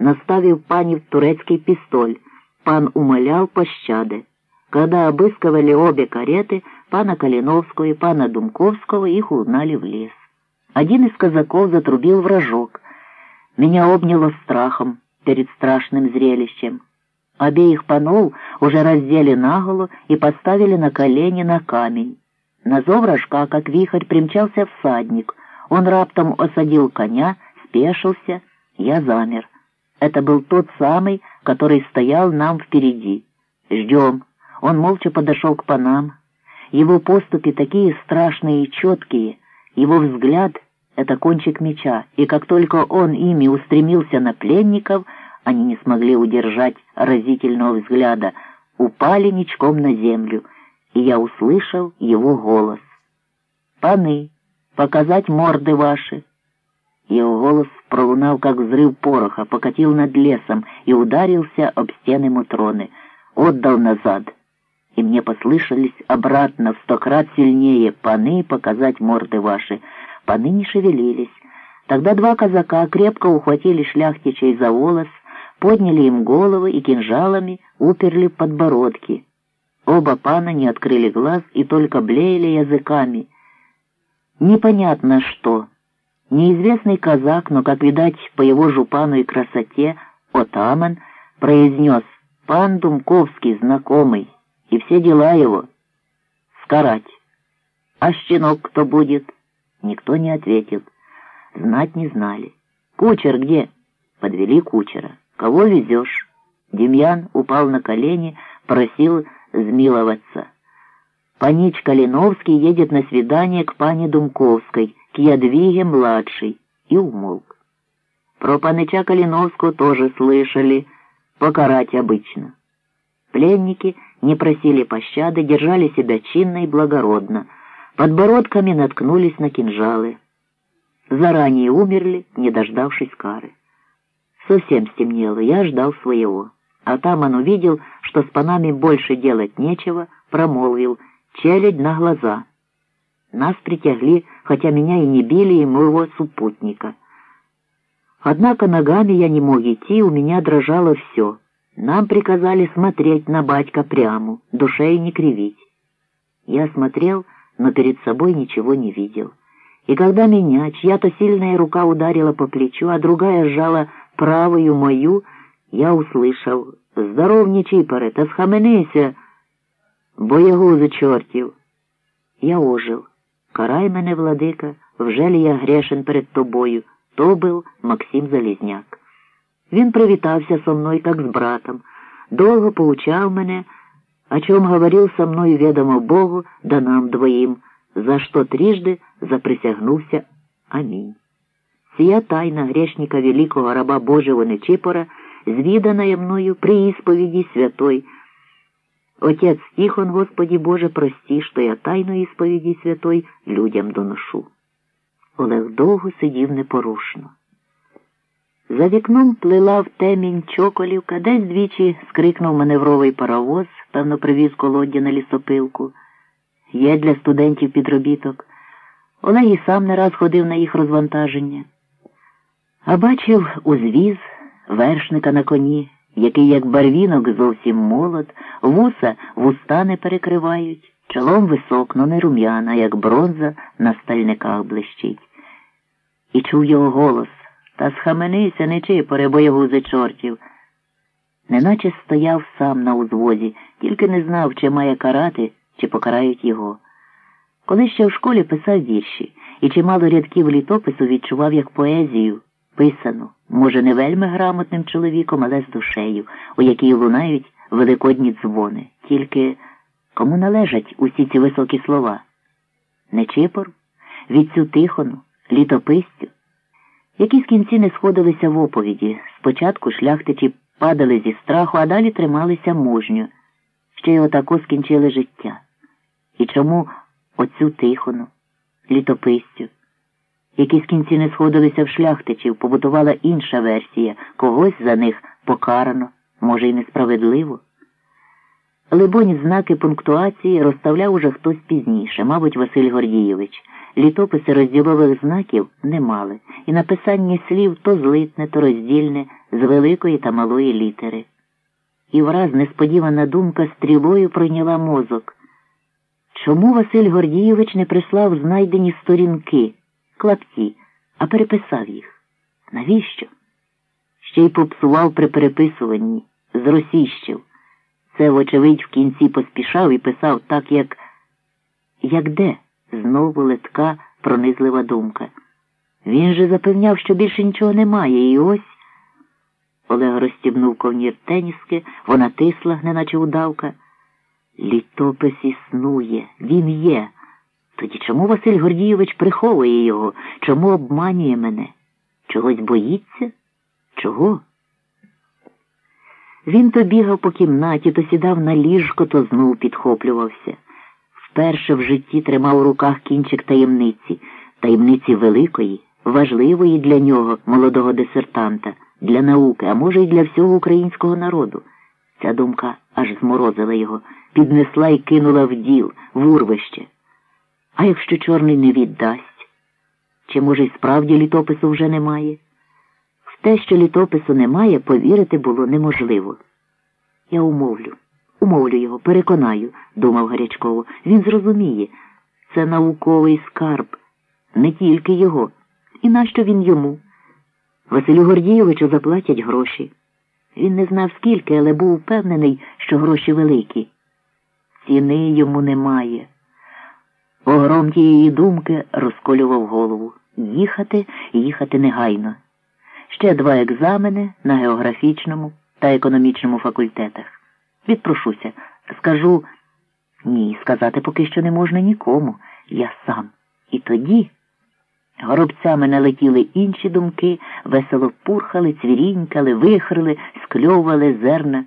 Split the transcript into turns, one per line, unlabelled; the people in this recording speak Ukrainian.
наставив панів турецкий пистоль. Пан умолял пощады. Когда обыскивали обе кареты, пана Калиновского и пана Думковского, их угнали в лес. Один из казаков затрубил вражок. Меня обняло страхом перед страшным зрелищем. Обеих панов уже раздели наголо и поставили на колени на камень. На зов рожка, как вихрь, примчался всадник. Он раптом осадил коня, спешился. Я замер. Это был тот самый, который стоял нам впереди. Ждем. Он молча подошел к панам. Его поступи такие страшные и четкие, его взгляд — это кончик меча, и как только он ими устремился на пленников, они не смогли удержать разительного взгляда, упали ничком на землю, и я услышал его голос. «Паны, показать морды ваши!» Его голос пролунал, как взрыв пороха, покатил над лесом и ударился об стены Мутроны. Отдал назад — и мне послышались обратно в сто крат сильнее паны показать морды ваши. Паны не шевелились. Тогда два казака крепко ухватили шляхтичей за волос, подняли им головы и кинжалами уперли подбородки. Оба пана не открыли глаз и только блеяли языками. Непонятно что. Неизвестный казак, но, как видать, по его жупану и красоте, отаман, произнес «Пан Думковский, знакомый» и все дела его. Скарать. А щенок кто будет? Никто не ответил. Знать не знали. Кучер где? Подвели кучера. Кого везешь? Демьян упал на колени, просил zmiловаться. Панич Калиновский едет на свидание к пане Думковской, к Ядвиге-младшей, и умолк. Про паныча Калиновского тоже слышали, покарать обычно. Пленники не просили пощады, держали себя чинно и благородно, подбородками наткнулись на кинжалы. Заранее умерли, не дождавшись кары. Совсем стемнело, я ждал своего. А там он увидел, что с панами больше делать нечего, промолвил «челядь на глаза». Нас притягли, хотя меня и не били, и моего супутника. Однако ногами я не мог идти, у меня дрожало все — нам приказали смотреть на батька прямо, душей не кривить. Я смотрел, но перед собой ничего не видел. И когда меня чья-то сильная рука ударила по плечу, а другая сжала правую мою, я услышал «Здоров, Нечипоре, та схаменися, боягузу чортів». Я ожил. Карай мене, владика, вже лі я грешен перед тобою. То був Максим Залізняк. Він привітався со мною, як з братом, довго поучав мене, о чем говорил со мною ведомо Богу, да нам двоим, за что трижды заприсягнувся Амінь. Сія тайна грешника великого раба Божого Нечипора, звідана мною при ісповіді святой. Отець Тихон, Господі Боже, прості, що я тайну ісповіді святой людям доношу. Олег довго сидів непорушно. За вікном плила в темінь чоколівка, десь двічі скрикнув маневровий паровоз, певно, привіз колоддя на лісопилку. Є для студентів підробіток. Олег і сам не раз ходив на їх розвантаження. А бачив узвіз вершника на коні, який, як барвінок, зовсім молод, вуса вуста не перекривають, чолом високно, не рум'яна, як бронза на стальниках блищить. І чув його голос. Та схаменися, не чипоре, боягузи чортів. Неначе стояв сам на узвозі, тільки не знав, чи має карати, чи покарають його. Коли ще в школі писав вірші і чимало рядків літопису відчував як поезію, писану, може, не вельми грамотним чоловіком, але з душею, у якій лунають великодні дзвони. Тільки кому належать усі ці високі слова? Не чипор, відцю тихону, літописцю. Якісь кінці не сходилися в оповіді. Спочатку шляхтичі падали зі страху, а далі трималися мужньо, ще й отако скінчили життя. І чому оцю тихону, літописцю? Якісь кінці не сходилися в шляхтичів, побудувала інша версія, когось за них покарано, може, й несправедливо. Либонь, знаки пунктуації розставляв уже хтось пізніше, мабуть, Василь Гордієвич. Літописи розділових знаків не мали, і написання слів то злитне, то роздільне з великої та малої літери. І враз несподівана думка стрілою пройняла мозок. Чому Василь Гордійович не прислав знайдені сторінки, клапті, а переписав їх? Навіщо? Ще й попсував при переписуванні, зросіщив. Це, вочевидь, в кінці поспішав і писав так, як. Як де? Знову летка пронизлива думка. Він же запевняв, що більше нічого немає, і ось. Олег розстібнув ковнір теніски, вона тисла, неначе удавка. Літопис існує, він є. Тоді чому Василь Гордійович приховує його? Чому обманює мене? Чогось боїться? Чого? Він то бігав по кімнаті, то сідав на ліжко, то знов підхоплювався. Вперше в житті тримав у руках кінчик таємниці, таємниці великої, важливої для нього, молодого дисертанта, для науки, а може, й для всього українського народу. Ця думка аж зморозила його, піднесла і кинула в діл, в урвище. А якщо чорний не віддасть? Чи, може, й справді літопису вже немає? В те, що літопису немає, повірити було неможливо. Я умовлю, умовлю його, переконаю, думав Гарячково. Він зрозуміє. Це науковий скарб, не тільки його. І нащо він йому? Василю Гордійовичу заплатять гроші. Він не знав скільки, але був впевнений, що гроші великі. Ціни йому немає. Огром тієї думки розколював голову. Їхати, їхати негайно. Ще два екзамени на географічному та економічному факультетах. Відпрошуся, скажу ні, сказати поки що не можна нікому. Я сам. І тоді. Горобцями налетіли інші думки, весело пурхали, цвірінькали, вихрили, скльовували зерна.